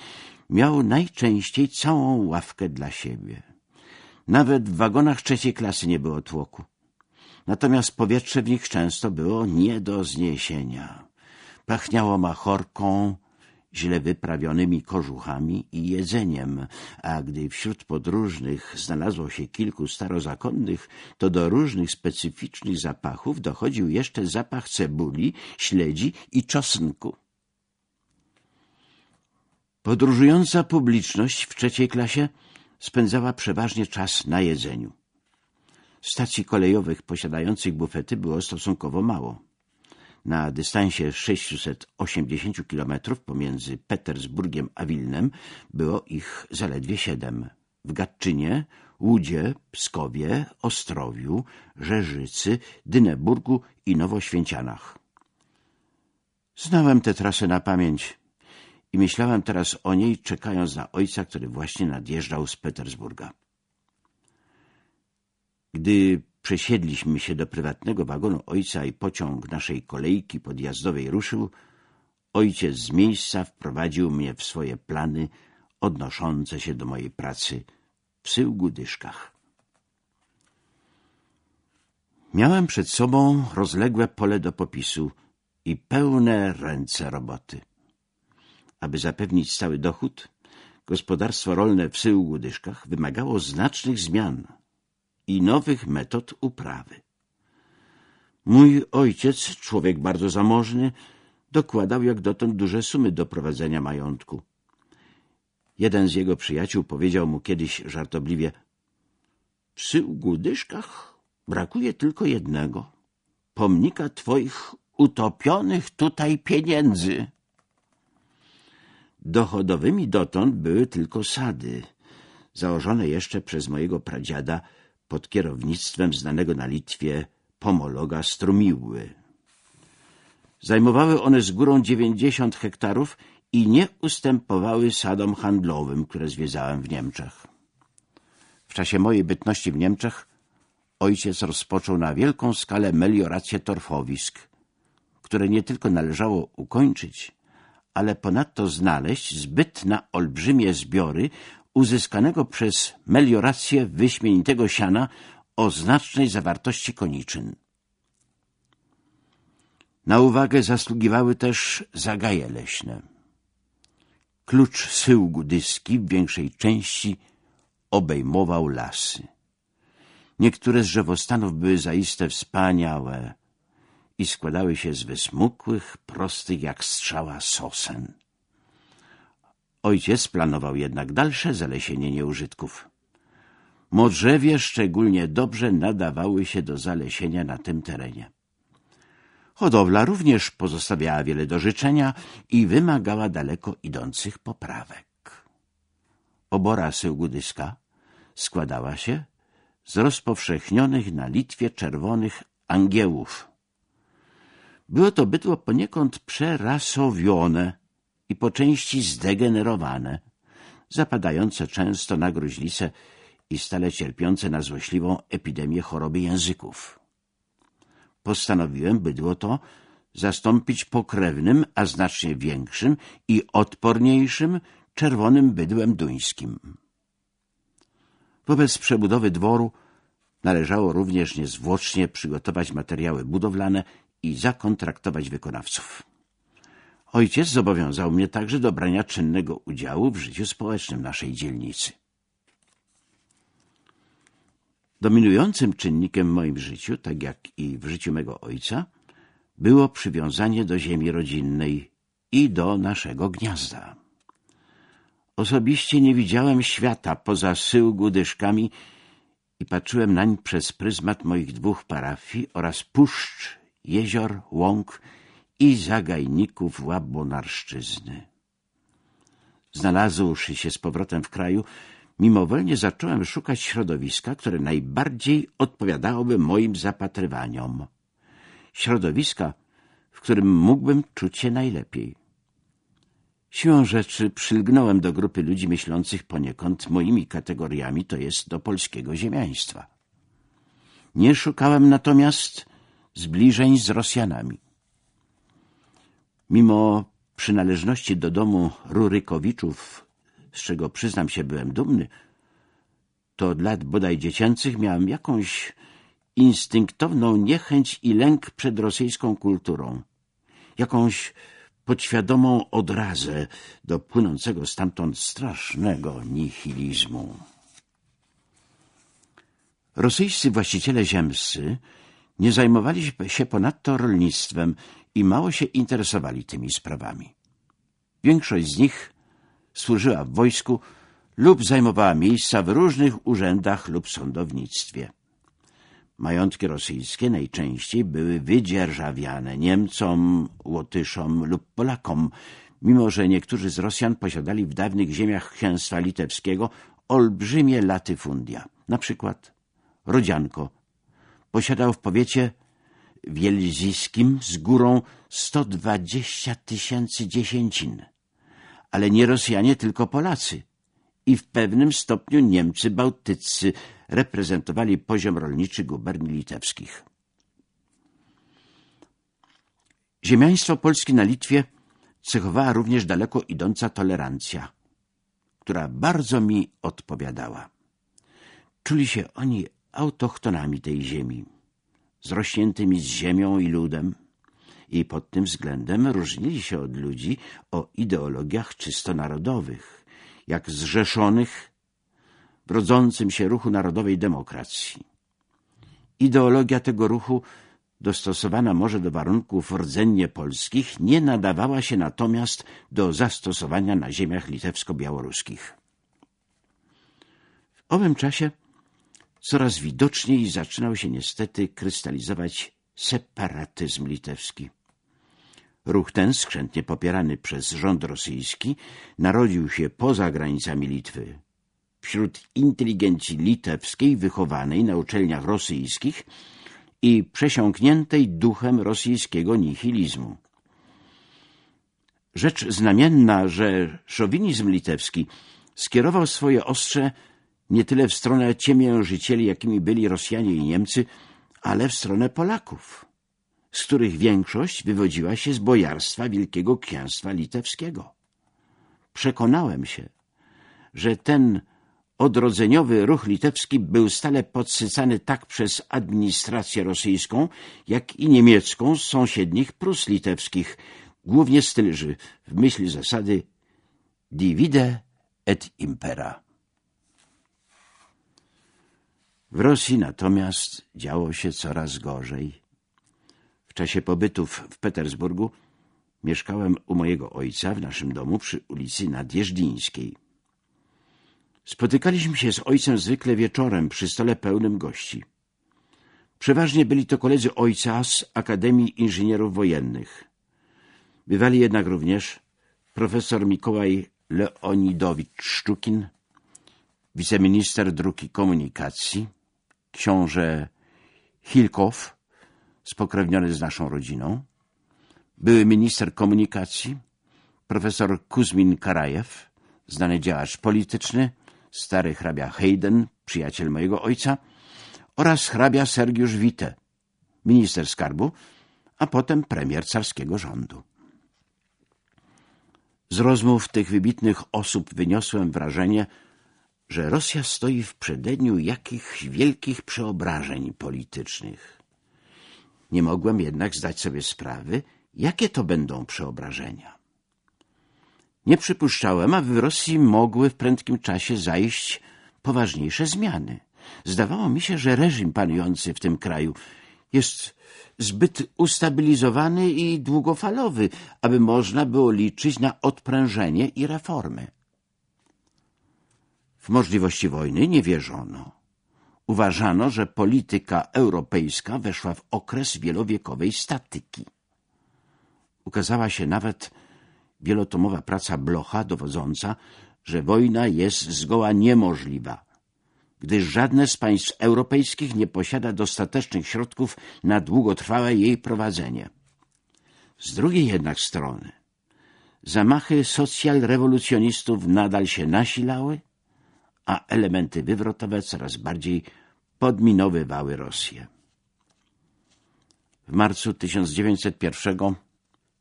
miał najczęściej całą ławkę dla siebie. Nawet w wagonach trzeciej klasy nie było tłoku. Natomiast powietrze w nich często było nie do zniesienia. Pachniało machorką, źle wyprawionymi kożuchami i jedzeniem, a gdy wśród podróżnych znalazło się kilku starozakonnych, to do różnych specyficznych zapachów dochodził jeszcze zapach cebuli, śledzi i czosnku. Podróżująca publiczność w trzeciej klasie spędzała przeważnie czas na jedzeniu. Stacji kolejowych posiadających bufety było stosunkowo mało. Na dystansie 680 kilometrów pomiędzy Petersburgiem a Wilnem było ich zaledwie siedem. W Gatczynie, Łudzie, Pskowie, Ostrowiu, Rzeżycy, Dyneburgu i Nowoświęcianach. Znałem tę trasę na pamięć i myślałem teraz o niej, czekając na ojca, który właśnie nadjeżdżał z Petersburga. Gdy przesiedliśmy się do prywatnego wagonu ojca i pociąg naszej kolejki podjazdowej ruszył, ojciec z miejsca wprowadził mnie w swoje plany odnoszące się do mojej pracy w Syłgudyszkach. Miałem przed sobą rozległe pole do popisu i pełne ręce roboty. Aby zapewnić stały dochód, gospodarstwo rolne w Syłgudyszkach wymagało znacznych zmian – i nowych metod uprawy. Mój ojciec, człowiek bardzo zamożny, dokładał jak dotąd duże sumy do prowadzenia majątku. Jeden z jego przyjaciół powiedział mu kiedyś żartobliwie — Przy Gudyszkach brakuje tylko jednego — pomnika twoich utopionych tutaj pieniędzy. Dochodowymi dotąd były tylko sady, założone jeszcze przez mojego pradziada pod kierownictwem znanego na Litwie pomologa Strumiły. Zajmowały one z górą dziewięćdziesiąt hektarów i nie ustępowały sadom handlowym, które zwiedzałem w Niemczech. W czasie mojej bytności w Niemczech ojciec rozpoczął na wielką skalę meliorację torfowisk, które nie tylko należało ukończyć, ale ponadto znaleźć zbyt na olbrzymie zbiory uzyskanego przez meliorację wyśmienitego siana o znacznej zawartości koniczyn. Na uwagę zasługiwały też zagaje leśne. Klucz syłgu dyski w większej części obejmował lasy. Niektóre z drzewostanów były zaiste wspaniałe i składały się z wysmukłych, prostych jak strzała sosen. Ojciec planował jednak dalsze zalesienie nieużytków. Modrzewie szczególnie dobrze nadawały się do zalesienia na tym terenie. Hodowla również pozostawiała wiele do życzenia i wymagała daleko idących poprawek. Obora Syłgudyska składała się z rozpowszechnionych na Litwie czerwonych angiełów. Było to bydło poniekąd przerasowione – i po części zdegenerowane, zapadające często na gruźlicę i stale cierpiące na złośliwą epidemię choroby języków. Postanowiłem bydło to zastąpić pokrewnym, a znacznie większym i odporniejszym czerwonym bydłem duńskim. Wobec przebudowy dworu należało również niezwłocznie przygotować materiały budowlane i zakontraktować wykonawców. Ojciec zobowiązał mnie także do brania czynnego udziału w życiu społecznym naszej dzielnicy. Dominującym czynnikiem w moim życiu, tak jak i w życiu mego ojca, było przywiązanie do ziemi rodzinnej i do naszego gniazda. Osobiście nie widziałem świata poza syłgu dyszkami i patrzyłem nań przez pryzmat moich dwóch parafii oraz puszcz, jezior, łąk i zagajników łabonarszczyzny. Znalazłszy się z powrotem w kraju, mimowolnie zacząłem szukać środowiska, które najbardziej odpowiadałoby moim zapatrywaniom. Środowiska, w którym mógłbym czuć się najlepiej. Siłą rzeczy przylgnąłem do grupy ludzi myślących poniekąd moimi kategoriami, to jest do polskiego ziemiaństwa. Nie szukałem natomiast zbliżeń z Rosjanami. Mimo przynależności do domu Rurykowiczów, z czego przyznam się byłem dumny, to od lat bodaj dziecięcych miałem jakąś instynktowną niechęć i lęk przed rosyjską kulturą, jakąś podświadomą odrazę do płynącego stamtąd strasznego nihilizmu. Rosyjscy właściciele ziemscy nie zajmowali się ponadto rolnictwem i mało się interesowali tymi sprawami. Większość z nich służyła w wojsku lub zajmowała miejsca w różnych urzędach lub sądownictwie. Majątki rosyjskie najczęściej były wydzierżawiane Niemcom, Łotyszom lub Polakom, mimo że niektórzy z Rosjan posiadali w dawnych ziemiach księstwa litewskiego olbrzymie latyfundia. Na przykład Rodzianko posiadał w powiecie wielziskim z górą 120 tysięcy dziesięcin. Ale nie Rosjanie, tylko Polacy – i w pewnym stopniu Niemcy bałtyccy reprezentowali poziom rolniczy guberni litewskich. Ziemiaństwo Polski na Litwie cechowała również daleko idąca tolerancja, która bardzo mi odpowiadała. Czuli się oni autochtonami tej ziemi, zrośniętymi z ziemią i ludem i pod tym względem różnili się od ludzi o ideologiach czysto narodowych – jak zrzeszonych w rodzącym się ruchu narodowej demokracji. Ideologia tego ruchu, dostosowana może do warunków rdzennie polskich, nie nadawała się natomiast do zastosowania na ziemiach litewsko-białoruskich. W owym czasie coraz widoczniej zaczynał się niestety krystalizować separatyzm litewski. Ruch ten, skrzętnie popierany przez rząd rosyjski, narodził się poza granicami Litwy. Wśród inteligencji litewskiej wychowanej na uczelniach rosyjskich i przesiąkniętej duchem rosyjskiego nihilizmu. Rzecz znamienna, że szowinizm litewski skierował swoje ostrze nie tyle w stronę ciemiężycieli, jakimi byli Rosjanie i Niemcy, ale w stronę Polaków z których większość wywodziła się z bojarstwa Wielkiego Księstwa Litewskiego. Przekonałem się, że ten odrodzeniowy ruch litewski był stale podsycany tak przez administrację rosyjską, jak i niemiecką z sąsiednich Prus litewskich, głównie z Tylży, w myśl zasady divide et impera. W Rosji natomiast działo się coraz gorzej. W czasie pobytów w Petersburgu mieszkałem u mojego ojca w naszym domu przy ulicy Nadjeżdińskiej. Spotykaliśmy się z ojcem zwykle wieczorem przy stole pełnym gości. Przeważnie byli to koledzy ojca z Akademii Inżynierów Wojennych. Bywali jednak również profesor Mikołaj Leonidowicz Szczukin, wiceminister dróg i komunikacji, książę Hilkow, spokrewniony z naszą rodziną, były minister komunikacji, profesor Kuzmin Karajew, znany działacz polityczny, stary hrabia Hayden, przyjaciel mojego ojca, oraz hrabia Sergiusz Wite, minister skarbu, a potem premier carskiego rządu. Z rozmów tych wybitnych osób wyniosłem wrażenie, że Rosja stoi w przededniu jakichś wielkich przeobrażeń politycznych. Nie mogłem jednak zdać sobie sprawy, jakie to będą przeobrażenia. Nie przypuszczałem, aby w Rosji mogły w prędkim czasie zajść poważniejsze zmiany. Zdawało mi się, że reżim panujący w tym kraju jest zbyt ustabilizowany i długofalowy, aby można było liczyć na odprężenie i reformy. W możliwości wojny nie wierzono uważano, że polityka europejska weszła w okres wielowiekowej statyki. Ukazała się nawet wielotomowa praca Blocha dowodząca, że wojna jest zgoła niemożliwa, gdyż żadne z państw europejskich nie posiada dostatecznych środków na długotrwałe jej prowadzenie. Z drugiej jednak strony zamachy socjalrewolucjonistów nadal się nasilały, a elementy wywrotowe coraz bardziej podminowywały Rosję. W marcu 1901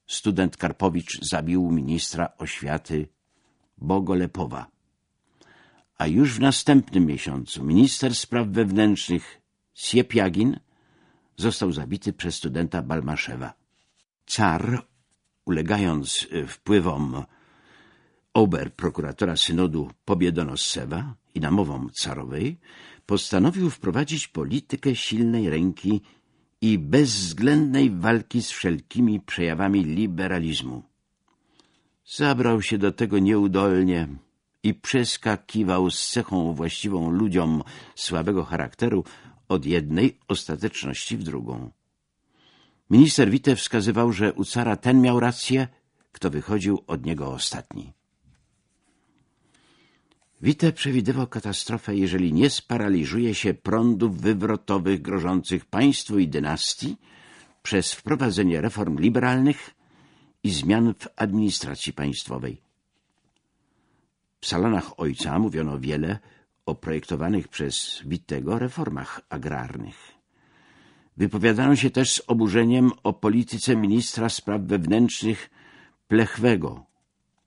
student Karpowicz zabił ministra oświaty Bogolepowa, a już w następnym miesiącu minister spraw wewnętrznych Siepiagin został zabity przez studenta Balmaszewa. Car, ulegając wpływom ober prokuratora synodu Pobiedonossewa i namowom carowej, postanowił wprowadzić politykę silnej ręki i bezwzględnej walki z wszelkimi przejawami liberalizmu. Zabrał się do tego nieudolnie i przeskakiwał z cechą właściwą ludziom słabego charakteru od jednej ostateczności w drugą. Minister Wite wskazywał, że u cara ten miał rację, kto wychodził od niego ostatni. Wite przewidywał katastrofę, jeżeli nie sparaliżuje się prądów wywrotowych grożących państwu i dynastii przez wprowadzenie reform liberalnych i zmian w administracji państwowej. W salonach ojca mówiono wiele o projektowanych przez Wittego reformach agrarnych. Wypowiadano się też z oburzeniem o polityce ministra spraw wewnętrznych Plechwego,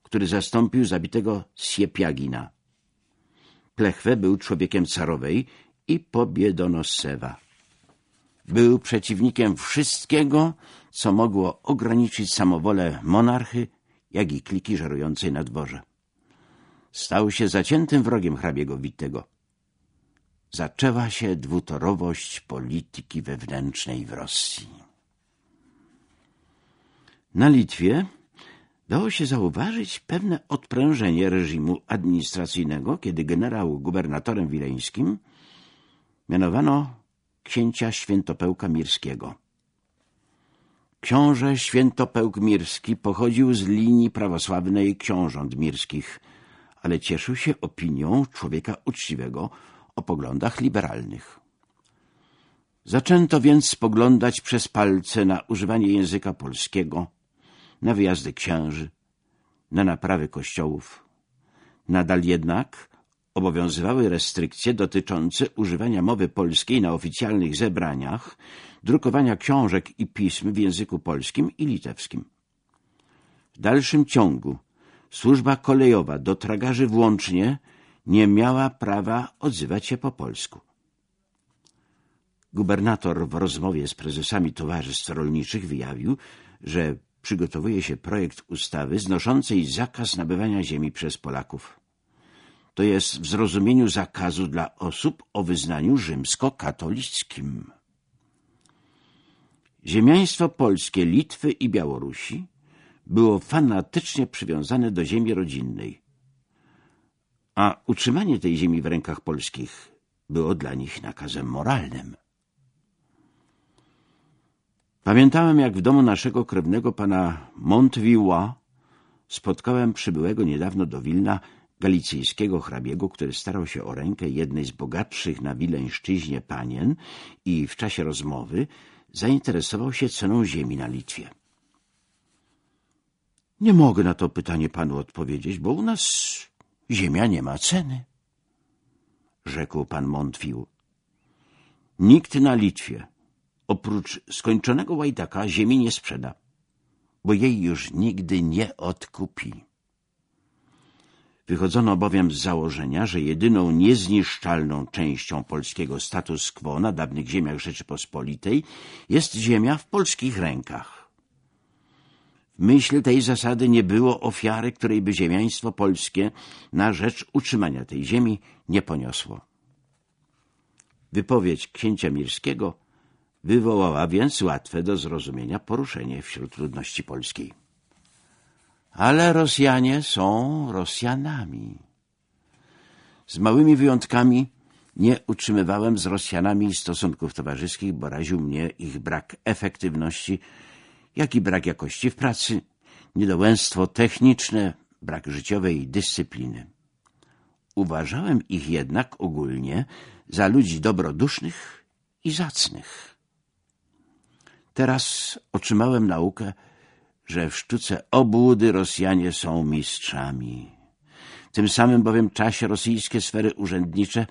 który zastąpił zabitego Siepiagina. Plechwe był człowiekiem carowej i pobiedonosewa. Był przeciwnikiem wszystkiego, co mogło ograniczyć samowolę monarchy, jak i kliki żerującej na dworze. Stał się zaciętym wrogiem hrabiego Wittego. Zaczęła się dwutorowość polityki wewnętrznej w Rosji. Na Litwie dało się zauważyć pewne odprężenie reżimu administracyjnego, kiedy generał gubernatorem wileńskim mianowano księcia Świętopełka Mirskiego. Książę Świętopełk Mirski pochodził z linii prawosławnej książąt mirskich, ale cieszył się opinią człowieka uczciwego o poglądach liberalnych. Zaczęto więc spoglądać przez palce na używanie języka polskiego, na wyjazdy księży, na naprawy kościołów. Nadal jednak obowiązywały restrykcje dotyczące używania mowy polskiej na oficjalnych zebraniach, drukowania książek i pism w języku polskim i litewskim. W dalszym ciągu służba kolejowa do tragarzy włącznie nie miała prawa odzywać się po polsku. Gubernator w rozmowie z prezesami towarzystw rolniczych wyjawił, że przygotowuje się projekt ustawy znoszącej zakaz nabywania ziemi przez Polaków. To jest w zrozumieniu zakazu dla osób o wyznaniu rzymskokatolickim. Ziemiaństwo polskie Litwy i Białorusi było fanatycznie przywiązane do ziemi rodzinnej, a utrzymanie tej ziemi w rękach polskich było dla nich nakazem moralnym. Pamiętałem, jak w domu naszego krewnego pana Montviła spotkałem przybyłego niedawno do Wilna galicyjskiego hrabiego, który starał się o rękę jednej z bogatszych na Wileńszczyźnie panien i w czasie rozmowy zainteresował się ceną ziemi na Litwie. Nie mogę na to pytanie panu odpowiedzieć, bo u nas ziemia nie ma ceny, rzekł pan Montwił. Nikt na Litwie oprócz skończonego łajdaka ziemi nie sprzeda, bo jej już nigdy nie odkupi. Wychodzono bowiem z założenia, że jedyną niezniszczalną częścią polskiego status quo na dawnych ziemiach Rzeczypospolitej jest ziemia w polskich rękach. W myśl tej zasady nie było ofiary, której by ziemiaństwo polskie na rzecz utrzymania tej ziemi nie poniosło. Wypowiedź księcia Mirskiego wywołała więc łatwe do zrozumienia poruszenie wśród ludności polskiej. Ale Rosjanie są Rosjanami. Z małymi wyjątkami nie utrzymywałem z Rosjanami stosunków towarzyskich, bo raził mnie ich brak efektywności, jak i brak jakości w pracy, niedołęstwo techniczne, brak życiowej dyscypliny. Uważałem ich jednak ogólnie za ludzi dobrodusznych i zacnych. Teraz otrzymałem naukę, że w sztuce obłudy Rosjanie są mistrzami. W tym samym bowiem czasie rosyjskie sfery urzędnicze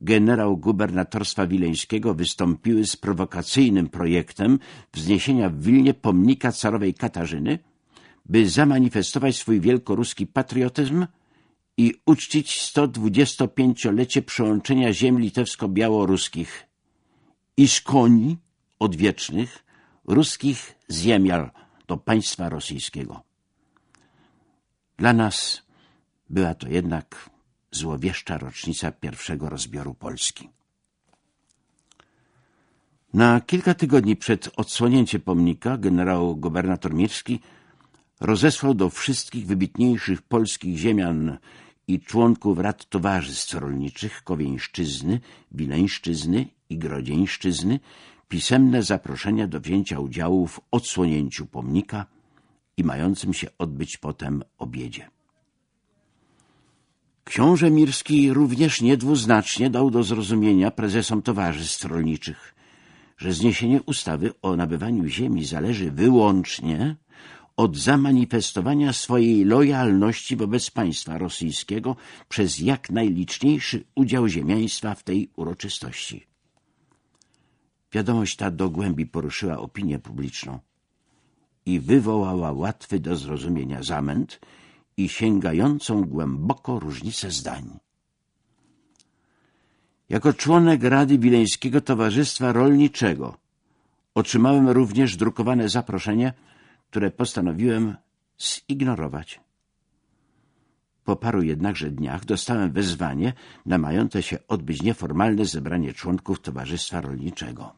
generał gubernatorstwa wileńskiego wystąpiły z prowokacyjnym projektem wzniesienia w Wilnie pomnika carowej Katarzyny, by zamanifestować swój wielkoruski patriotyzm i uczcić 125-lecie przyłączenia ziem litewsko-białoruskich i z koni odwiecznych ruskich ziemiar do państwa rosyjskiego. Dla nas była to jednak złowieszcza rocznica pierwszego rozbioru Polski. Na kilka tygodni przed odsłonięciem pomnika generał gubernator Mirski rozesłał do wszystkich wybitniejszych polskich ziemian i członków rad towarzystw rolniczych Kowieńszczyzny, Wileńszczyzny i Grodzieńszczyzny pisemne zaproszenia do wzięcia udziału w odsłonięciu pomnika i mającym się odbyć potem obiedzie. Książę Mirski również niedwuznacznie dał do zrozumienia prezesom towarzystw rolniczych, że zniesienie ustawy o nabywaniu ziemi zależy wyłącznie od zamanifestowania swojej lojalności wobec państwa rosyjskiego przez jak najliczniejszy udział ziemiaństwa w tej uroczystości. Wiadomość ta do głębi poruszyła opinię publiczną i wywołała łatwy do zrozumienia zamęt i sięgającą głęboko różnicę zdań. Jako członek Rady Wileńskiego Towarzystwa Rolniczego otrzymałem również drukowane zaproszenie, które postanowiłem zignorować. Po paru jednakże dniach dostałem wezwanie na mające się odbyć nieformalne zebranie członków Towarzystwa Rolniczego.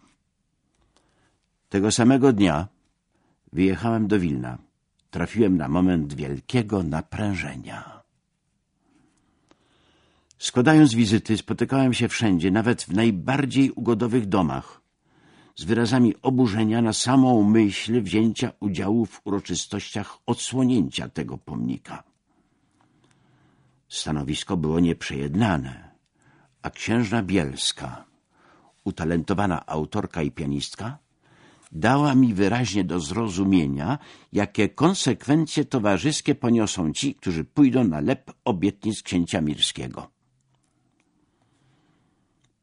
Tego samego dnia wyjechałem do Wilna. Trafiłem na moment wielkiego naprężenia. Składając wizyty, spotykałem się wszędzie, nawet w najbardziej ugodowych domach, z wyrazami oburzenia na samą myśl wzięcia udziału w uroczystościach odsłonięcia tego pomnika. Stanowisko było nieprzejednane, a księżna Bielska, utalentowana autorka i pianistka, dała mi wyraźnie do zrozumienia, jakie konsekwencje towarzyskie poniosą ci, którzy pójdą na lep obietnic księcia Mirskiego.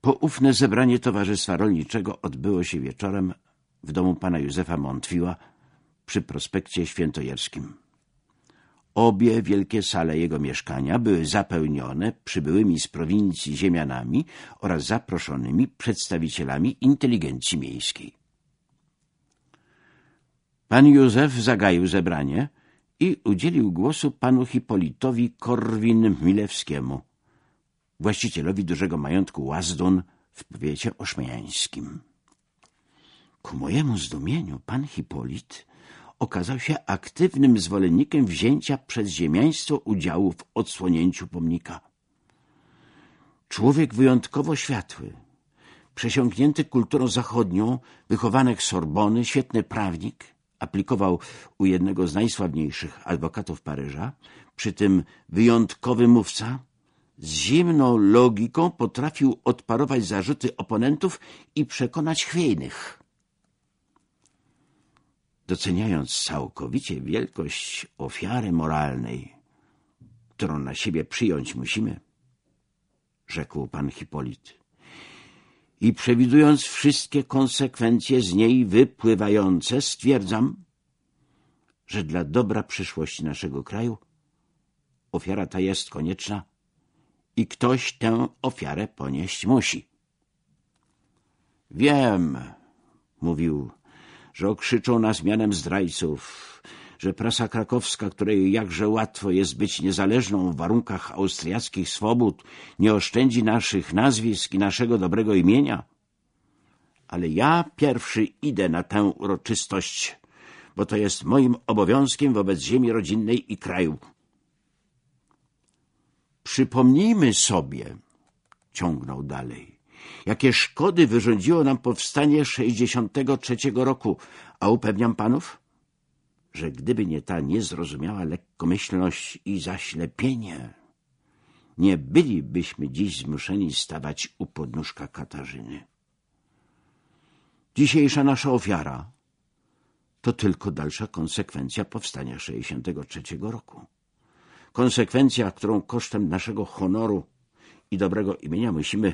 Poufne zebranie Towarzystwa Rolniczego odbyło się wieczorem w domu pana Józefa Montwiła przy prospekcie świętojerskim. Obie wielkie sale jego mieszkania były zapełnione przybyłymi z prowincji ziemianami oraz zaproszonymi przedstawicielami inteligencji miejskiej. Pan Józef zagaił zebranie i udzielił głosu panu Hipolitowi Korwin-Milewskiemu, właścicielowi dużego majątku Łazdun w powiecie oszmiańskim. Ku mojemu zdumieniu pan Hipolit okazał się aktywnym zwolennikiem wzięcia przez ziemiaństwo udziału w odsłonięciu pomnika. Człowiek wyjątkowo światły, przesiąknięty kulturą zachodnią, wychowanek Sorbony, świetny prawnik – aplikował u jednego z najsławniejszych adwokatów Paryża, przy tym wyjątkowy mówca, z zimną logiką potrafił odparować zarzuty oponentów i przekonać chwiejnych. Doceniając całkowicie wielkość ofiary moralnej, którą na siebie przyjąć musimy, rzekł pan Hipolit, i przewidując wszystkie konsekwencje z niej wypływające, stwierdzam, że dla dobra przyszłości naszego kraju ofiara ta jest konieczna i ktoś tę ofiarę ponieść musi. Wiem, mówił, że okrzyczą nas mianem zdrajców, że prasa krakowska, której jakże łatwo jest być niezależną w warunkach austriackich swobód, nie oszczędzi naszych nazwisk i naszego dobrego imienia. Ale ja pierwszy idę na tę uroczystość, bo to jest moim obowiązkiem wobec ziemi rodzinnej i kraju. Przypomnijmy sobie, ciągnął dalej, jakie szkody wyrządziło nam powstanie 63 roku, a upewniam panów, że gdyby nie ta niezrozumiała lekkomyślność i zaślepienie, nie bylibyśmy dziś zmuszeni stawać u podnóżka Katarzyny. Dzisiejsza nasza ofiara to tylko dalsza konsekwencja powstania 63 roku. Konsekwencja, którą kosztem naszego honoru i dobrego imienia musimy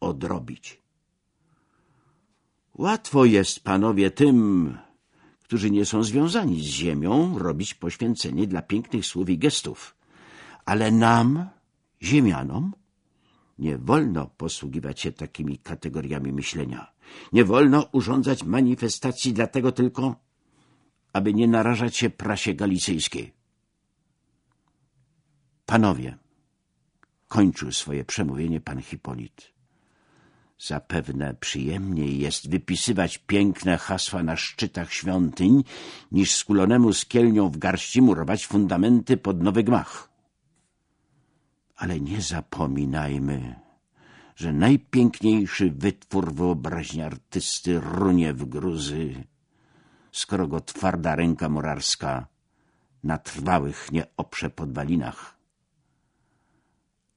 odrobić. Łatwo jest, panowie, tym, którzy nie są związani z ziemią, robić poświęcenie dla pięknych słów i gestów. Ale nam, ziemianom, nie wolno posługiwać się takimi kategoriami myślenia. Nie wolno urządzać manifestacji dlatego tylko, aby nie narażać się prasie galicyjskiej. Panowie, kończył swoje przemówienie pan Hipolit. Zapewne przyjemniej jest wypisywać piękne hasła na szczytach świątyń, niż skulonemu skielnią w garści murować fundamenty pod nowy gmach. Ale nie zapominajmy, że najpiękniejszy wytwór wyobraźni artysty runie w gruzy, skoro go twarda ręka murarska na trwałych nie oprze podwalinach.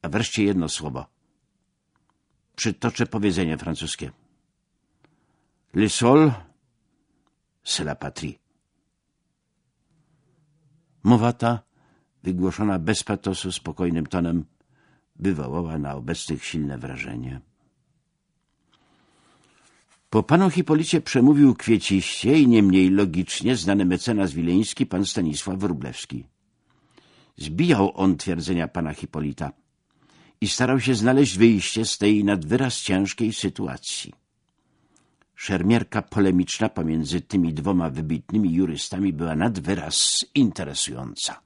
A wreszcie jedno słowo. Przytoczę powiedzenie francuskie. Le sol, c'est la patrie. Mowa ta, wygłoszona bez patosu, spokojnym tonem, wywołała na obecnych silne wrażenie. Po panu Hipolicie przemówił kwieciście i niemniej logicznie znany mecenas wileński pan Stanisław Wróblewski. Zbijał on twierdzenia pana Hipolita i starał się znaleźć wyjście z tej nadwyraz ciężkiej sytuacji. Szermierka polemiczna pomiędzy tymi dwoma wybitnymi jurystami była nadwyraz interesująca.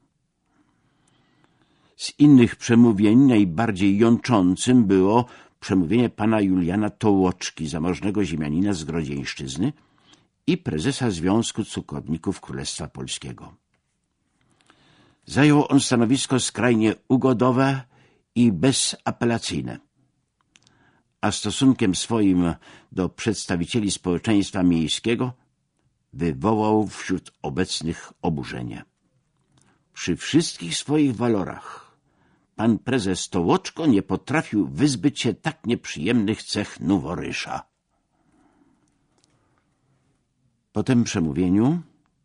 Z innych przemówień najbardziej jączącym było przemówienie pana Juliana Tołoczki, zamożnego ziemianina z Grodzieńszczyzny i prezesa Związku Cukowników Królestwa Polskiego. Zajął on stanowisko skrajnie ugodowe i bezapelacyjne, a stosunkiem swoim do przedstawicieli społeczeństwa miejskiego wywołał wśród obecnych oburzenie. Przy wszystkich swoich walorach pan prezes Tołoczko nie potrafił wyzbyć się tak nieprzyjemnych cech noworysza. Po tym przemówieniu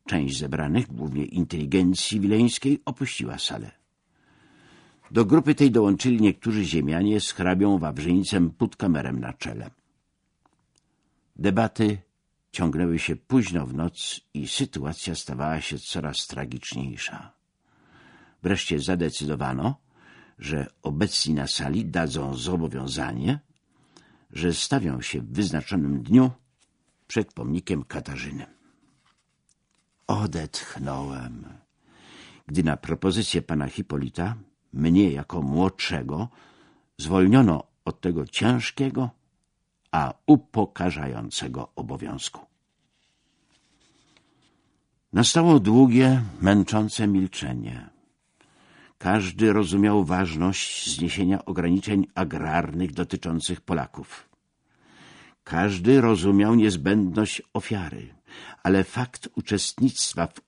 część zebranych, głównie inteligencji wileńskiej, opuściła salę. Do grupy tej dołączyli niektórzy ziemianie z hrabią Wawrzyńcem Putkamerem na czele. Debaty ciągnęły się późno w noc i sytuacja stawała się coraz tragiczniejsza. Wreszcie zadecydowano, że obecni na sali dadzą zobowiązanie, że stawią się w wyznaczonym dniu przed pomnikiem Katarzyny. Odetchnąłem, gdy na propozycję pana Hipolita mnie jako młodszego zwolniono od tego ciężkiego, a upokarzającego obowiązku. Nastało długie, męczące milczenie. Każdy rozumiał ważność zniesienia ograniczeń agrarnych dotyczących Polaków. Każdy rozumiał niezbędność ofiary, ale fakt uczestnictwa w